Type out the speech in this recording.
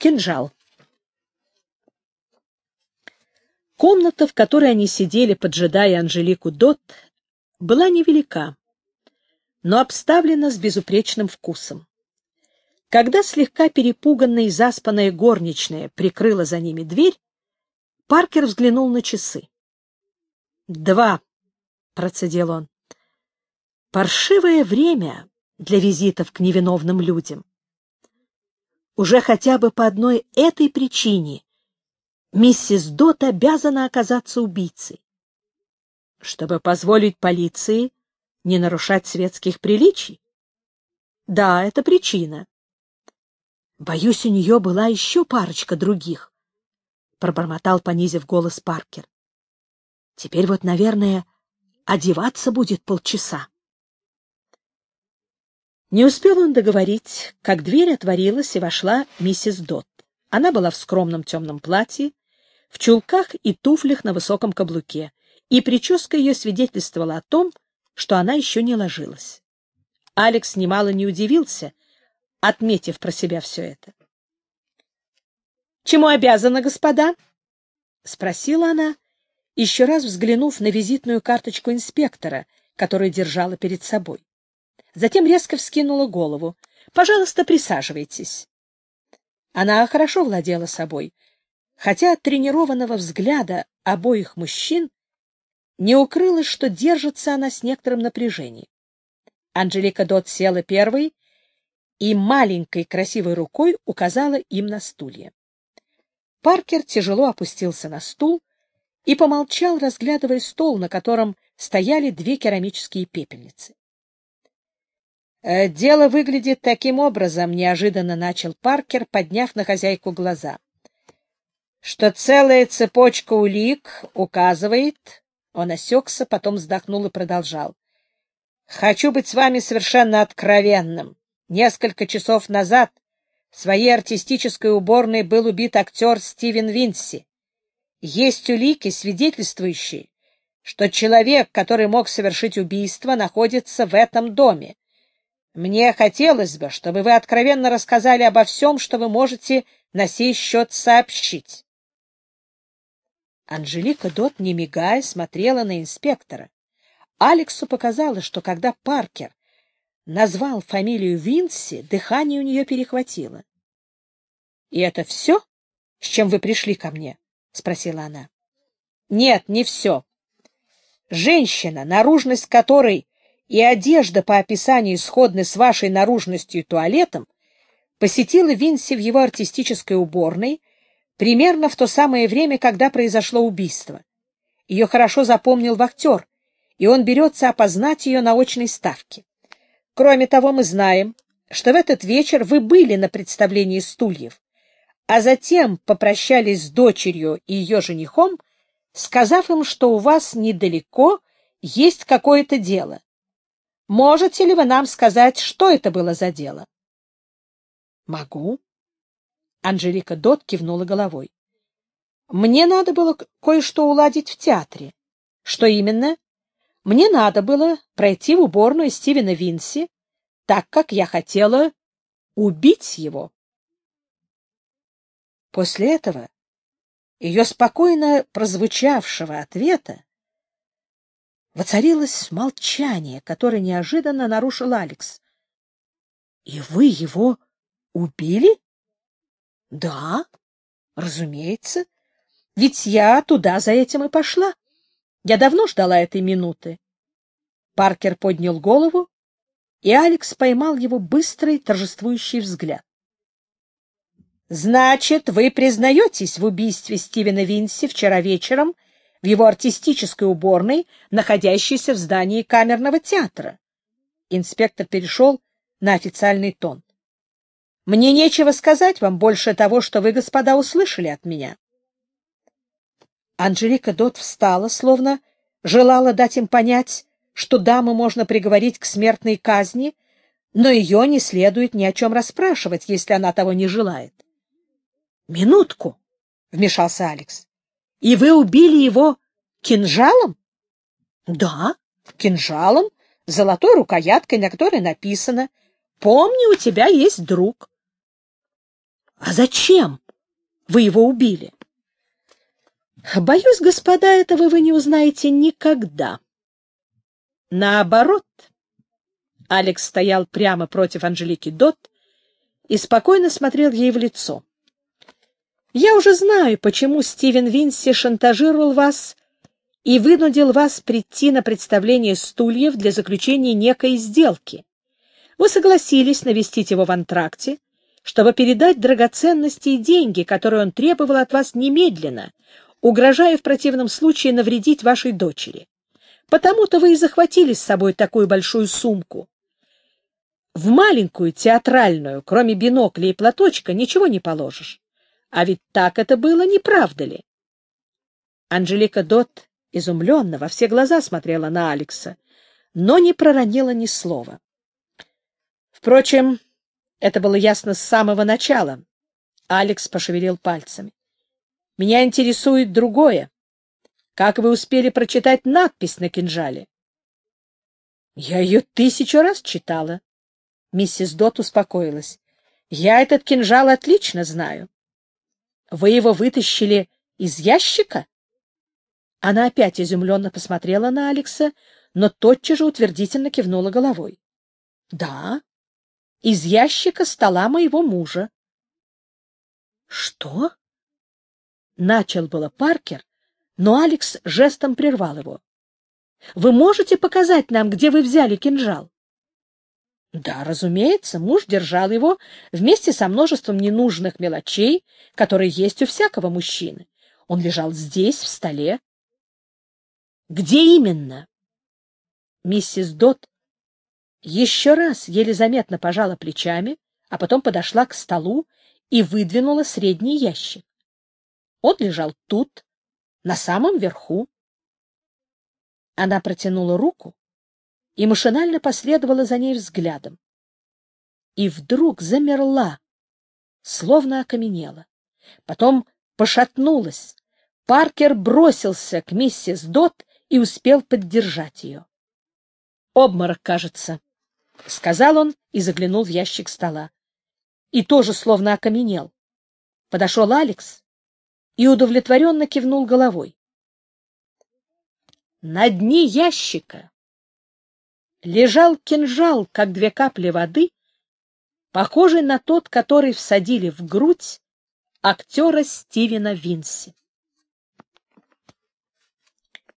кинжал. Комната, в которой они сидели, поджидая Анжелику Дот, была невелика, но обставлена с безупречным вкусом. Когда слегка перепуганная и заспанная горничная прикрыла за ними дверь, Паркер взглянул на часы. «Два», — процедил он. «Паршивое время для визитов к невиновным людям. Уже хотя бы по одной этой причине миссис Дот обязана оказаться убийцей. Чтобы позволить полиции не нарушать светских приличий? Да, это причина. Боюсь, у нее была еще парочка других, — пробормотал, понизив голос Паркер. Теперь вот, наверное, одеваться будет полчаса. Не успел он договорить, как дверь отворилась и вошла миссис Дот. Она была в скромном темном платье, в чулках и туфлях на высоком каблуке, и прическа ее свидетельствовала о том, что она еще не ложилась. Алекс немало не удивился, отметив про себя все это. — Чему обязана, господа? — спросила она, еще раз взглянув на визитную карточку инспектора, которую держала перед собой затем резко вскинула голову. «Пожалуйста, присаживайтесь». Она хорошо владела собой, хотя от тренированного взгляда обоих мужчин не укрылось, что держится она с некоторым напряжением. Анжелика Дот села первой и маленькой красивой рукой указала им на стулья. Паркер тяжело опустился на стул и помолчал, разглядывая стол, на котором стояли две керамические пепельницы. Э, дело выглядит таким образом, неожиданно начал Паркер, подняв на хозяйку глаза, что целая цепочка улик указывает... Он осекся, потом вздохнул и продолжал. Хочу быть с вами совершенно откровенным. Несколько часов назад в своей артистической уборной был убит актер Стивен Винси. Есть улики, свидетельствующие, что человек, который мог совершить убийство, находится в этом доме. Мне хотелось бы, чтобы вы откровенно рассказали обо всем, что вы можете на сей счет сообщить. Анжелика Дот, не мигая, смотрела на инспектора. Алексу показалось, что когда Паркер назвал фамилию Винси, дыхание у нее перехватило. — И это все, с чем вы пришли ко мне? — спросила она. — Нет, не все. Женщина, наружность которой и одежда по описанию сходны с вашей наружностью и туалетом, посетила Винси в его артистической уборной примерно в то самое время, когда произошло убийство. Ее хорошо запомнил вахтер, и он берется опознать ее на очной ставке. Кроме того, мы знаем, что в этот вечер вы были на представлении стульев, а затем попрощались с дочерью и ее женихом, сказав им, что у вас недалеко есть какое-то дело. Можете ли вы нам сказать, что это было за дело? — Могу. Анжелика Дот кивнула головой. — Мне надо было кое-что уладить в театре. — Что именно? — Мне надо было пройти в уборную Стивена Винси, так как я хотела убить его. После этого ее спокойно прозвучавшего ответа Воцарилось молчание, которое неожиданно нарушил Алекс. — И вы его убили? — Да, разумеется. Ведь я туда за этим и пошла. Я давно ждала этой минуты. Паркер поднял голову, и Алекс поймал его быстрый торжествующий взгляд. — Значит, вы признаетесь в убийстве Стивена Винси вчера вечером — в его артистической уборной, находящейся в здании камерного театра. Инспектор перешел на официальный тон. «Мне нечего сказать вам больше того, что вы, господа, услышали от меня». Анжелика Дот встала, словно желала дать им понять, что даму можно приговорить к смертной казни, но ее не следует ни о чем расспрашивать, если она того не желает. «Минутку!» — вмешался Алекс. И вы убили его кинжалом? Да, кинжалом, золотой рукояткой, на которой написано «Помни, у тебя есть друг». А зачем вы его убили? Боюсь, господа, этого вы не узнаете никогда. Наоборот, Алекс стоял прямо против Анжелики Дот и спокойно смотрел ей в лицо. Я уже знаю, почему Стивен Винси шантажировал вас и вынудил вас прийти на представление стульев для заключения некой сделки. Вы согласились навестить его в антракте, чтобы передать драгоценности и деньги, которые он требовал от вас немедленно, угрожая в противном случае навредить вашей дочери. Потому-то вы и захватили с собой такую большую сумку. В маленькую театральную, кроме бинокля и платочка, ничего не положишь. А ведь так это было, не правда ли? Анжелика Дот изумленно во все глаза смотрела на Алекса, но не проронила ни слова. Впрочем, это было ясно с самого начала. Алекс пошевелил пальцами. «Меня интересует другое. Как вы успели прочитать надпись на кинжале?» «Я ее тысячу раз читала». Миссис Дот успокоилась. «Я этот кинжал отлично знаю». Вы его вытащили из ящика? Она опять изумленно посмотрела на Алекса, но тотчас же утвердительно кивнула головой. — Да, из ящика стола моего мужа. — Что? — начал было Паркер, но Алекс жестом прервал его. — Вы можете показать нам, где вы взяли кинжал? Да, разумеется, муж держал его вместе со множеством ненужных мелочей, которые есть у всякого мужчины. Он лежал здесь, в столе. — Где именно? Миссис Дот еще раз еле заметно пожала плечами, а потом подошла к столу и выдвинула средний ящик. Он лежал тут, на самом верху. Она протянула руку и машинально последовала за ней взглядом. И вдруг замерла, словно окаменела. Потом пошатнулась. Паркер бросился к миссис Дот и успел поддержать ее. «Обморок, кажется», — сказал он и заглянул в ящик стола. И тоже словно окаменел. Подошел Алекс и удовлетворенно кивнул головой. На дне ящика лежал кинжал, как две капли воды, похожий на тот, который всадили в грудь актера Стивена Винси.